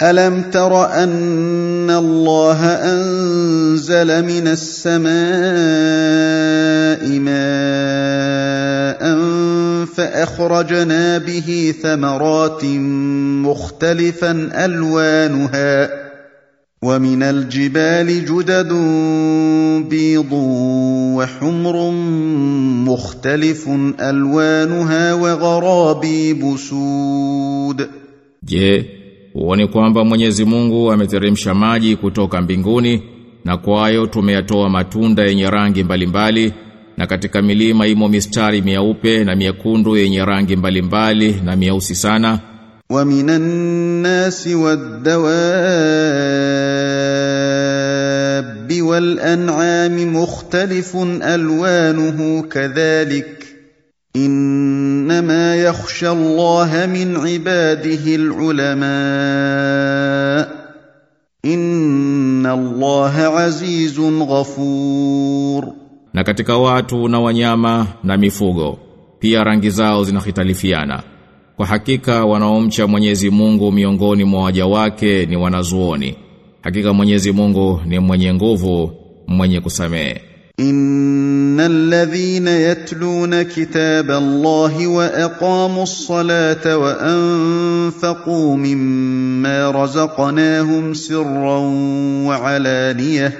ألم تر أن الله أنزل من السماء ماء فأخرجنا به ثمرات مختلفا ألوانها ومن الجبال جدد بيض وحمر مختلف ألوانها وغرابيب سود. Je, Uone kwamba Mwenyezi Mungu ameteremsha maji kutoka mbinguni na kwayo tumeyatoa matunda yenye rangi mbalimbali na katika milima imo mistari mieupe na miekundu yenye rangi mbalimbali na mieusi sana. Wa minan nasi wad-dawabi wal-an'ami mukhtalifun alwanuhu kadhalik. انما يخشى الله من عباده العلماء ان الله عزيز غفور na katika watu na wanyama na mifugo pia rangi zao zinahitalifiana kwa hakika wanaomcha Mwenyezi Mungu miongoni mwa waja wake ni wanazuoni hakika Mwenyezi Mungu ni mwenye nguvu mwenye kusamehe ان الذين يتلون كتاب الله واقاموا الصلاه وانفقوا مما رزقناهم سرا وعلانيه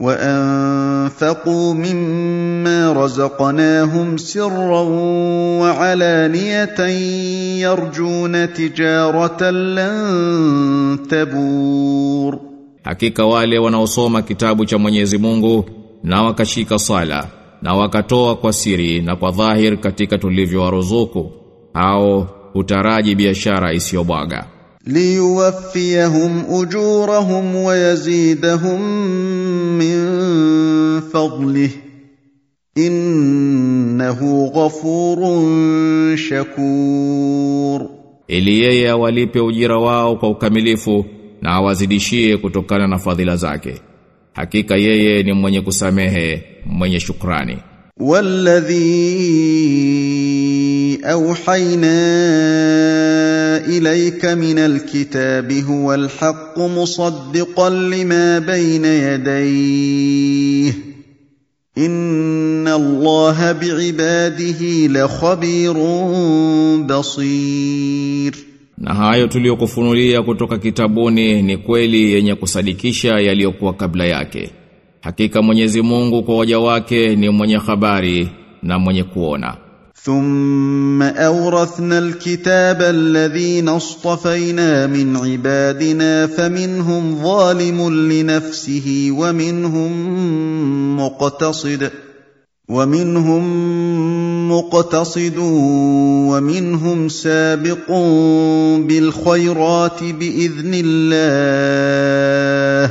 وانفقوا مما رزقناهم سرا وعلانيه يرجون تجاره لن تبور Hakika wale wanaosoma kitabu cha Mwenyezi Mungu na wakashika sala na wakatoa kwa siri na kwa dhahir katika tulivyowaruzuku au utaraji biashara isiyobwaga. Liyuwaffiyahum ujurahum wa yazidahum min fadli innahu ghafurun shakur. Ili yeye awalipe ujira wao kwa ukamilifu na awazidishie kutokana na fadhila zake. Hakika yeye ni mwenye kusamehe, mwenye shukrani. Walladhi awhayna ilayka minal kitabi huwa haqqu musaddiqan lima bayna yadayhi inna allaha biibadihi lakhabirun basir na hayo tuliyokufunulia kutoka kitabuni ni kweli yenye kusadikisha yaliyokuwa kabla yake hakika Mwenyezi Mungu kwa waja wake ni mwenye habari na mwenye kuona ثم اورثنا الكتاب الذين اصطفينا من عبادنا فمنهم ظالم لنفسه ومنهم مقتصد ومنهم مقتصد ومنهم سابق بالخيرات باذن الله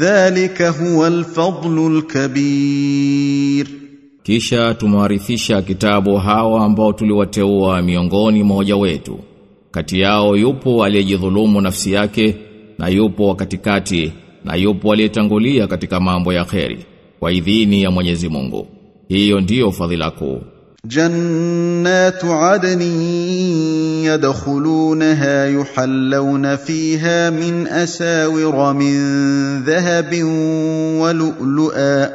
ذلك هو الفضل الكبير Kisha tumewarithisha kitabu hawa ambao tuliwateua miongoni mwa waja wetu. Kati yao yupo aliyejidhulumu nafsi yake na yupo wa katikati na yupo aliyetangulia katika mambo ya kheri kwa idhini ya Mwenyezi Mungu. Hiyo ndiyo fadhila kuu. جنات عدن يدخلونها يحلون فيها من اساور من ذهب ولؤلؤا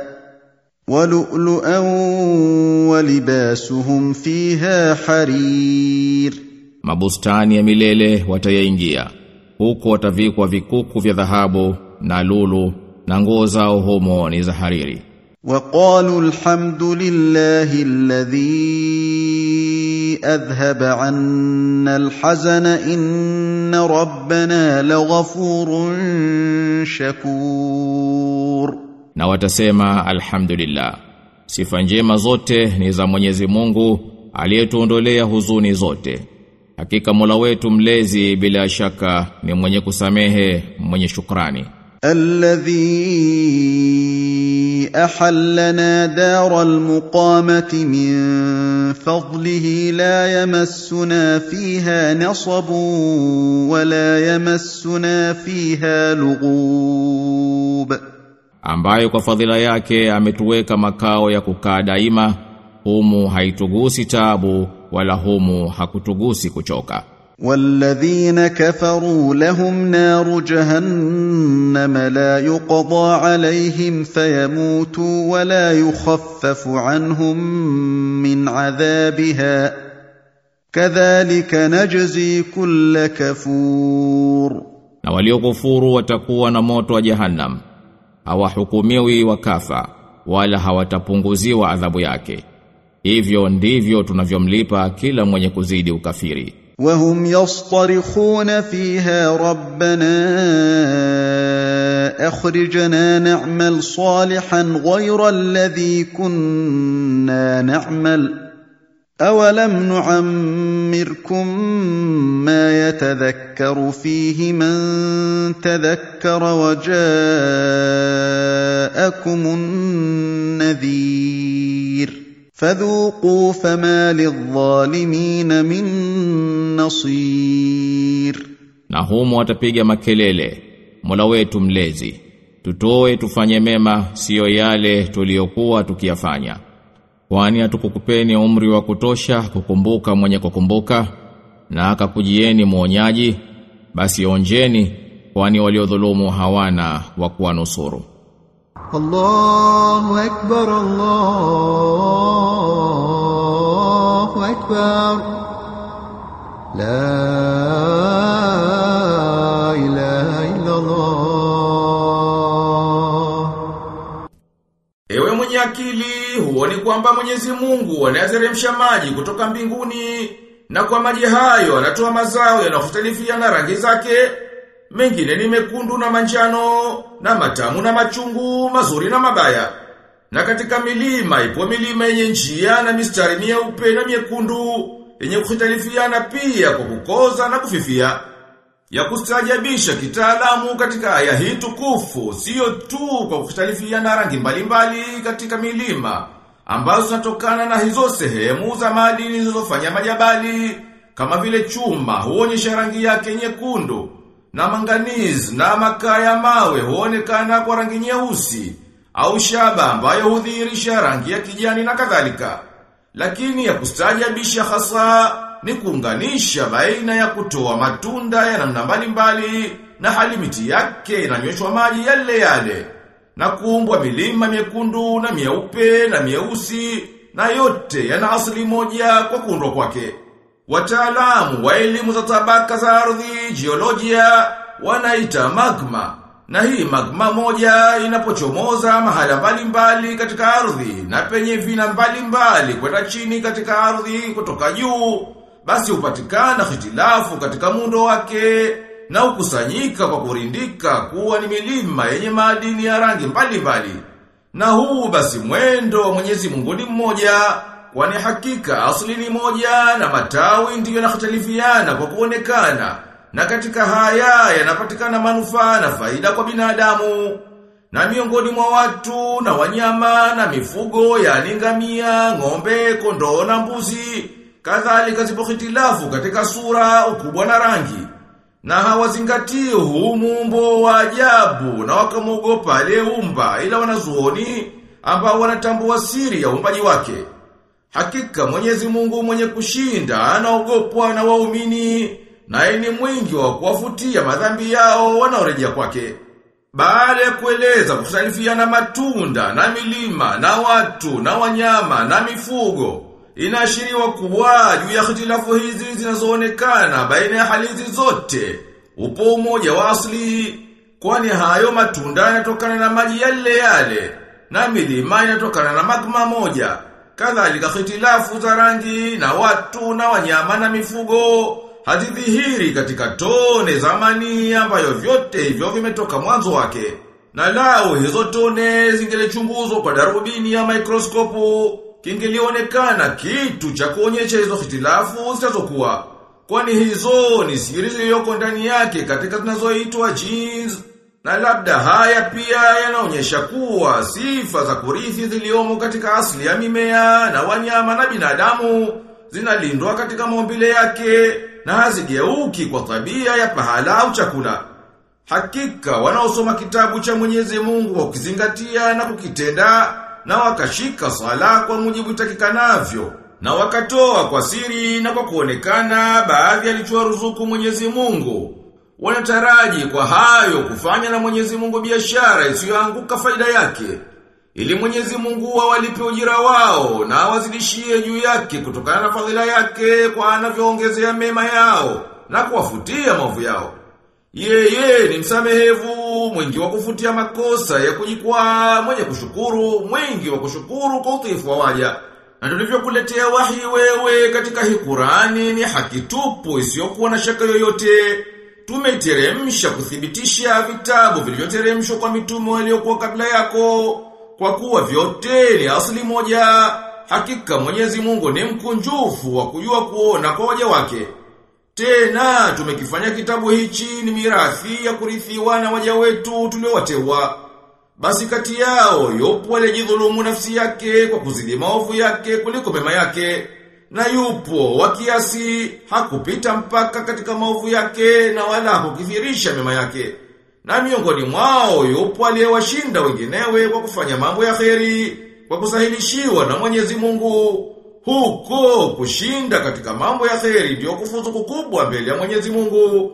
ولؤلؤا ولباسهم فيها حرير Mabustani ya milele watayaingia. Huko watavikwa vikuku vya dhahabu na lulu na nguo zao humo ni za hariri. وقالوا الحمد لله الذي اذهب عنا الحزن ان ربنا لغفور شكور Na watasema alhamdulillah. Sifa njema zote ni za Mwenyezi Mungu aliyetuondolea huzuni zote. Hakika Mola wetu mlezi bila shaka ni mwenye kusamehe, mwenye shukrani. الذي احلنا دار المقامه من فضله لا يمسنا فيها نصب ولا يمسنا فيها لغوب ambayo kwa fadhila yake ametuweka makao ya kukaa daima humu haitugusi taabu wala humu hakutugusi kuchoka والذين كفروا لهم نار جهنم لا يقضى عليهم فيموتوا ولا يخفف عنهم من عذابها كذلك نجزي كل كفور na waliokufuru watakuwa na moto wa jahannam hawahukumiwi wakafa wala hawatapunguziwa adhabu yake hivyo ndivyo tunavyomlipa kila mwenye kuzidi ukafiri وهم يصطرخون فيها ربنا أخرجنا نعمل صالحا غير الذي كنا نعمل أولم نعمركم ما يتذكر فيه من تذكر وجاءكم النذير فذوقوا فما للظالمين من nasir. Na humo watapiga makelele. Mola wetu mlezi tutoe tufanye mema sio yale tuliyokuwa tukiyafanya. Kwani atukukupeni umri wa kutosha kukumbuka mwenye kukumbuka na akakujieni muonyaji basi onjeni kwani waliodhulumu hawana wa kuwanusuru. Allahu akbar Allahu akbar. Ewe mwenye akili huoni kwamba Mwenyezi Mungu anayazeremsha maji kutoka mbinguni na kwa maji hayo anatoa mazao yanayotofautiana rangi zake? Mengine ni mekundu na manjano na matamu na machungu mazuri na mabaya. Na katika milima ipo milima yenye njia na mistari mieupe na miekundu yenye kuhitalifiana pia kwa kukoza na kufifia. Ya kustajabisha kitaalamu katika aya hii tukufu, sio tu kwa kuhitalifiana rangi mbalimbali mbali katika milima, ambazo zinatokana na hizo sehemu za madini zilizofanya majabali, kama vile chuma huonyesha rangi yake nyekundu, na manganizi na makaa ya mawe huonekana kwa rangi nyeusi, au shaba ambayo hudhihirisha rangi ya kijani na kadhalika. Lakini ya kustajabisha hasa ni kuunganisha baina ya kutoa matunda ya namna mbalimbali na hali miti yake inanyweshwa maji yale yale na kuumbwa milima miekundu na mieupe na mieusi na yote yana asili moja kwa kuundwa kwake. Wataalamu wa elimu za tabaka za ardhi, jiolojia, wanaita magma. Na hii magma moja inapochomoza mahala mbalimbali katika ardhi na penye vina mbalimbali kwenda chini katika ardhi kutoka juu, basi hupatikana hitilafu katika mundo wake na ukusanyika kwa kurindika kuwa ni milima yenye madini ya rangi mbalimbali. Na huu basi mwendo wa Mwenyezi Mungu ni mmoja, kwani hakika asili ni moja na matawi ndiyo yanahitalifiana kwa kuonekana. Na katika haya yanapatikana manufaa na faida kwa binadamu. Na miongoni mwa watu na wanyama na mifugo yani ngamia, ng'ombe, kondoo na mbuzi, kadhalika zipo hitilafu katika sura, ukubwa na rangi. Na hawazingatii huu muumbo wa ajabu na wakamwogopa aliyeumba ila wanazuoni ambao wanatambua siri ya uumbaji wake. Hakika Mwenyezi Mungu mwenye kushinda anaogopwa na waumini naye ni mwingi wa kuwafutia madhambi yao wanaorejea kwake. Baada ya kueleza kusalifiana matunda na milima na watu na wanyama na mifugo, inaashiriwa kuwa juu ya hitilafu hizi zinazoonekana baina ya hali hizi zote. Upo umoja wa asli, kwani hayo matunda yanatokana na maji yale yale, na milima inatokana na magma moja. Kadhalika hitilafu za rangi na watu na wanyama na mifugo hazidhihiri katika tone za manii ambayo vyote hivyo vimetoka mwanzo wake. Na lao hizo tone zingelechunguzwa kwa darubini ya mikroskopu, kingelionekana kitu cha kuonyesha hizo hitilafu zitazokuwa. Kwani hizo ni siri zilizoko ndani yake katika zinazoitwa genes. Na labda haya pia yanaonyesha kuwa sifa za kurithi ziliomo katika asili ya mimea na wanyama na binadamu zinalindwa katika maumbile yake na hazigeuki kwa tabia ya pahala au chakula. Hakika wanaosoma kitabu cha Mwenyezi Mungu kwa kukizingatia na kukitenda na wakashika sala kwa mujibu itakikanavyo na wakatoa kwa siri na kwa kuonekana baadhi alichowaruzuku Mwenyezi Mungu. Wanataraji kwa hayo kufanya na Mwenyezi Mungu biashara isiyoanguka faida yake. Ili Mwenyezi Mungu awalipe ujira wao na awazidishie juu yake kutokana na fadhila yake kwa anavyoongezea mema yao na kuwafutia maovu yao. Yeye ni msamehevu, mwingi wa kufutia makosa ya kujikwaa, mwenye kushukuru, mwingi wa kushukuru kwa utiifu wa waja. Na tulivyokuletea wahi wewe katika hii Qurani ni haki tupu isiyokuwa na shaka yoyote. tumeteremsha kuthibitisha vitabu vilivyoteremshwa kwa mitume waliokuwa kabla yako, kwa kuwa vyote ni asili moja. Hakika Mwenyezi Mungu ni mkunjufu wa kujua kuona kwa waja wake. Tena tumekifanya kitabu hichi ni mirathi ya kurithiwa na waja wetu tuliowatewa Basi kati yao yupo aliyejidhulumu nafsi yake kwa kuzidi maovu yake kuliko mema yake. Na yupo wa kiasi hakupita mpaka katika maovu yake na wala hakukithirisha mema yake. Na miongoni mwao yupo aliyewashinda wenginewe kwa kufanya mambo ya kheri, kwa kusahilishiwa na Mwenyezi Mungu. Huko kushinda katika mambo ya kheri ndio kufuzu kukubwa mbele ya Mwenyezi Mungu.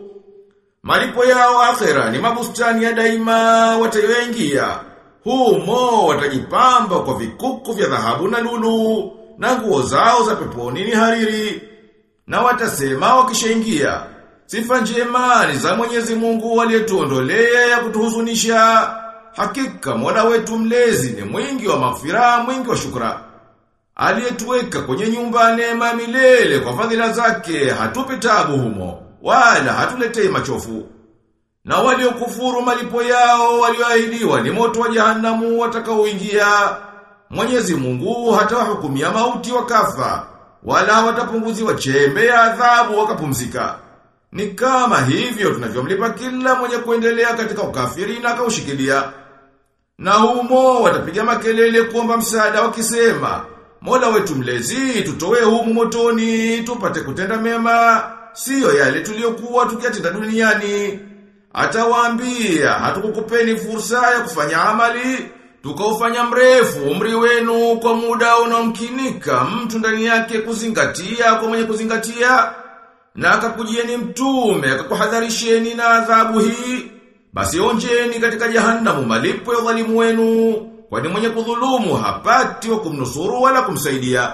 Malipo yao akhera ni mabustani ya daima watayoingia. Humo watajipamba kwa vikuku vya dhahabu na lulu na nguo zao za peponi ni hariri. Na watasema wakishaingia, sifa njema ni za Mwenyezi Mungu aliyetuondolea ya kutuhuzunisha. Hakika Mola wetu mlezi ni mwingi wa maghfira, mwingi wa shukra. Aliyetuweka kwenye nyumba neema milele kwa fadhila zake hatupi tabu humo wala hatuletei machofu. Na waliokufuru malipo yao walioahidiwa ni moto wa jahanamu watakaoingia. Mwenyezi Mungu hatawahukumia mauti wakafa wala watapunguziwa chembe ya adhabu wakapumzika. Ni kama hivyo tunavyomlipa kila mwenye kuendelea katika ukafiri na kaushikilia. Na humo watapiga makelele kuomba msaada wakisema, Mola wetu mlezi tutoe humu motoni tupate kutenda mema, siyo yale tuliyokuwa tukiyatenda duniani. Atawaambia hatukukupeni fursa ya kufanya amali, tukaufanya mrefu umri wenu kwa muda unaomkinika mtu ndani yake kuzingatia kwa mwenye kuzingatia na akakujieni mtume akakuhadharisheni na adhabu hii basi onjeni katika jahannamu malipo ya dhalimu wenu kwani mwenye kudhulumu hapati wa kumnusuru wala kumsaidia